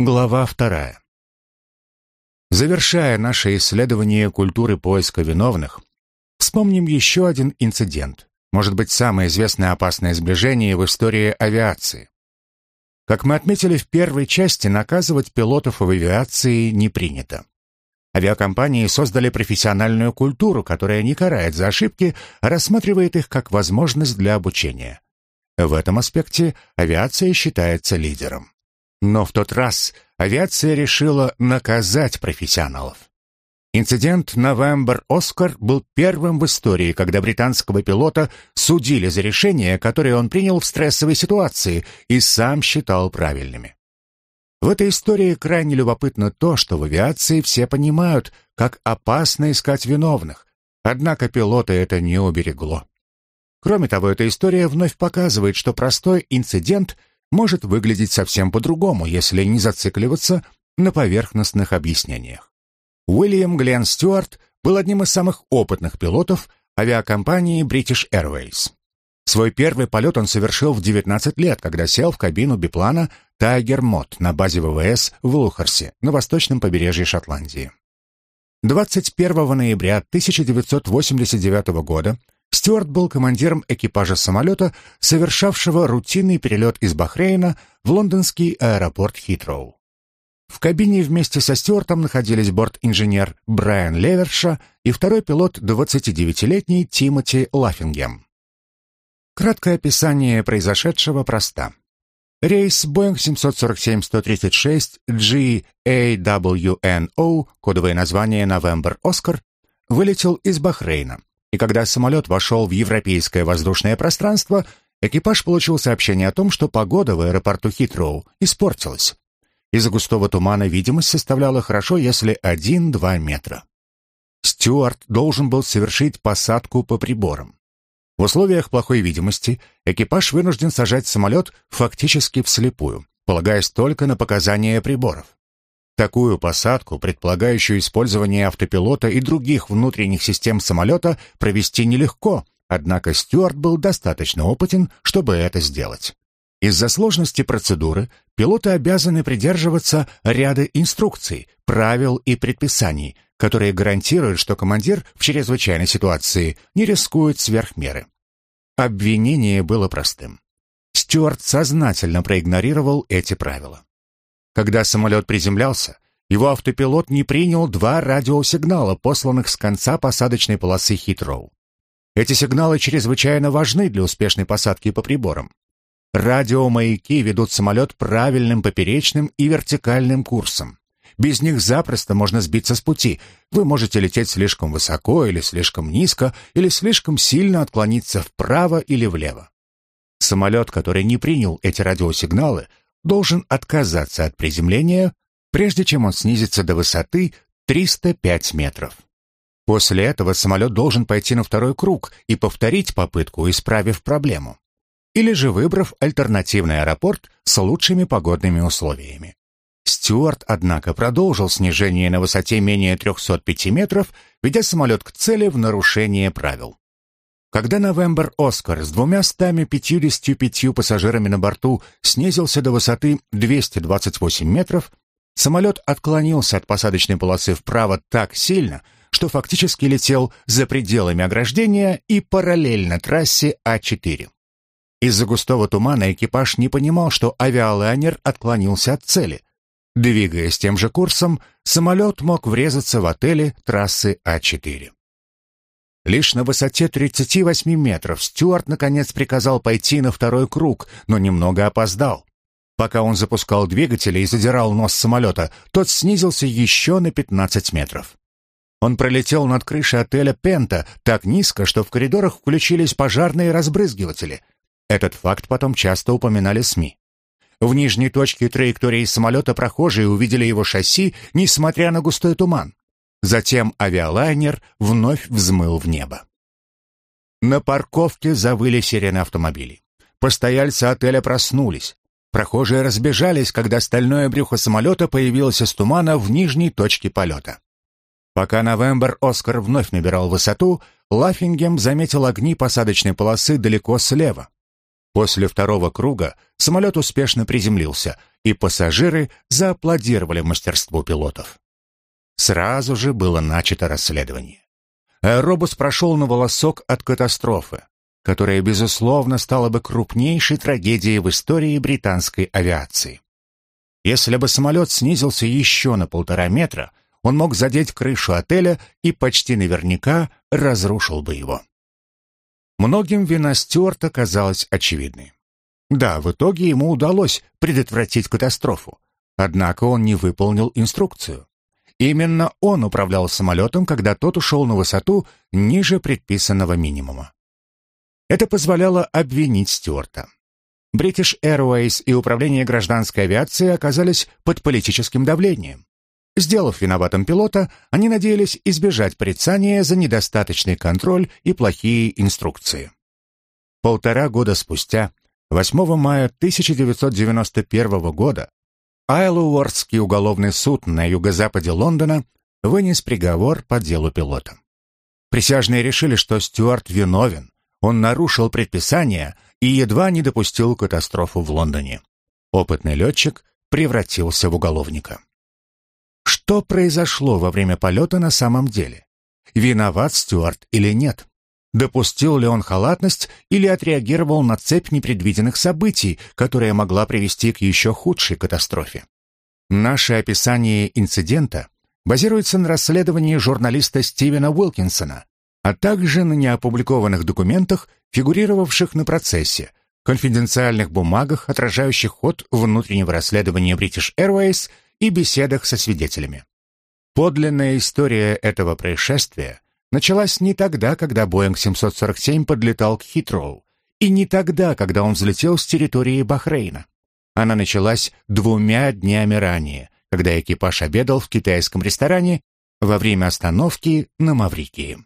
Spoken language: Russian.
Глава вторая. Завершая наше исследование культуры поиска виновных, вспомним еще один инцидент, может быть, самое известное опасное сближение в истории авиации. Как мы отметили в первой части, наказывать пилотов в авиации не принято. Авиакомпании создали профессиональную культуру, которая не карает за ошибки, а рассматривает их как возможность для обучения. В этом аспекте авиация считается лидером. Но в тот раз авиация решила наказать профессионалов. Инцидент «Новембр Оскар» был первым в истории, когда британского пилота судили за решения, которые он принял в стрессовой ситуации и сам считал правильными. В этой истории крайне любопытно то, что в авиации все понимают, как опасно искать виновных, однако пилота это не уберегло. Кроме того, эта история вновь показывает, что простой инцидент может выглядеть совсем по-другому, если не зацикливаться на поверхностных объяснениях. Уильям Гленн Стюарт был одним из самых опытных пилотов авиакомпании British Airways. Свой первый полет он совершил в 19 лет, когда сел в кабину биплана Tiger Mod на базе ВВС в Лухарсе на восточном побережье Шотландии. 21 ноября 1989 года Стюарт был командиром экипажа самолета, совершавшего рутинный перелет из Бахрейна в лондонский аэропорт Хитроу. В кабине вместе со Стюартом находились борт-инженер Брайан Леверша и второй пилот 29-летний Тимоти Лаффингем. Краткое описание произошедшего проста. Рейс Boeing 747-136 GAWNO, кодовое название November Oscar, вылетел из Бахрейна, и когда самолет вошел в европейское воздушное пространство, экипаж получил сообщение о том, что погода в аэропорту Хитроу испортилась. Из-за густого тумана видимость составляла хорошо, если 1-2 метра. Стюарт должен был совершить посадку по приборам. В условиях плохой видимости экипаж вынужден сажать самолет фактически вслепую, полагаясь только на показания приборов. Такую посадку, предполагающую использование автопилота и других внутренних систем самолета, провести нелегко, однако Стюарт был достаточно опытен, чтобы это сделать. Из-за сложности процедуры пилоты обязаны придерживаться ряда инструкций, правил и предписаний, которые гарантируют, что командир в чрезвычайной ситуации не рискует сверх меры. Обвинение было простым. Стюарт сознательно проигнорировал эти правила. Когда самолет приземлялся, его автопилот не принял два радиосигнала, посланных с конца посадочной полосы Хитроу. Эти сигналы чрезвычайно важны для успешной посадки по приборам. Радиомаяки ведут самолет правильным поперечным и вертикальным курсом. Без них запросто можно сбиться с пути. Вы можете лететь слишком высоко или слишком низко, или слишком сильно отклониться вправо или влево. Самолет, который не принял эти радиосигналы, должен отказаться от приземления, прежде чем он снизится до высоты 305 метров. После этого самолет должен пойти на второй круг и повторить попытку, исправив проблему. Или же выбрав альтернативный аэропорт с лучшими погодными условиями. Стюарт, однако, продолжил снижение на высоте менее 305 метров, ведя самолет к цели в нарушение правил. Когда Новембр Оскар с двумя стами пятьюдесятью пятью пассажирами на борту снизился до высоты 228 метров, самолет отклонился от посадочной полосы вправо так сильно, что фактически летел за пределами ограждения и параллельно трассе А4. Из-за густого тумана экипаж не понимал, что авиалайнер отклонился от цели. Двигаясь тем же курсом, самолет мог врезаться в отели трассы А4. Лишь на высоте 38 метров Стюарт наконец приказал пойти на второй круг, но немного опоздал. Пока он запускал двигатели и задирал нос самолета, тот снизился еще на 15 метров. Он пролетел над крышей отеля «Пента» так низко, что в коридорах включились пожарные разбрызгиватели. Этот факт потом часто упоминали СМИ. В нижней точке траектории самолета прохожие увидели его шасси, несмотря на густой туман. Затем авиалайнер вновь взмыл в небо. На парковке завыли сирены автомобилей. Постояльцы отеля проснулись. Прохожие разбежались, когда стальное брюхо самолета появилось из тумана в нижней точке полета. Пока Новембр Оскар вновь набирал высоту, Лаффингем заметил огни посадочной полосы далеко слева. После второго круга самолет успешно приземлился, и пассажиры зааплодировали мастерству пилотов. Сразу же было начато расследование. Аэробус прошел на волосок от катастрофы, которая, безусловно, стала бы крупнейшей трагедией в истории британской авиации. Если бы самолет снизился еще на полтора метра, он мог задеть крышу отеля и почти наверняка разрушил бы его. Многим вина Стюарта казалась очевидной. Да, в итоге ему удалось предотвратить катастрофу, однако он не выполнил инструкцию. Именно он управлял самолетом, когда тот ушел на высоту ниже предписанного минимума. Это позволяло обвинить Стюарта. British Airways и Управление гражданской авиации оказались под политическим давлением. Сделав виноватым пилота, они надеялись избежать порицания за недостаточный контроль и плохие инструкции. Полтора года спустя, 8 мая 1991 года, Айлуордский уголовный суд на юго-западе Лондона вынес приговор по делу пилота. Присяжные решили, что Стюарт виновен, он нарушил предписания и едва не допустил катастрофу в Лондоне. Опытный летчик превратился в уголовника. Что произошло во время полета на самом деле? Виноват Стюарт или нет? Допустил ли он халатность или отреагировал на цепь непредвиденных событий, которая могла привести к еще худшей катастрофе? Наше описание инцидента базируется на расследовании журналиста Стивена Уилкинсона, а также на неопубликованных документах, фигурировавших на процессе, конфиденциальных бумагах, отражающих ход внутреннего расследования British Airways и беседах со свидетелями. Подлинная история этого происшествия началась не тогда, когда Боинг 747 подлетал к Хитроу, и не тогда, когда он взлетел с территории Бахрейна. Она началась двумя днями ранее, когда экипаж обедал в китайском ресторане во время остановки на Маврикии.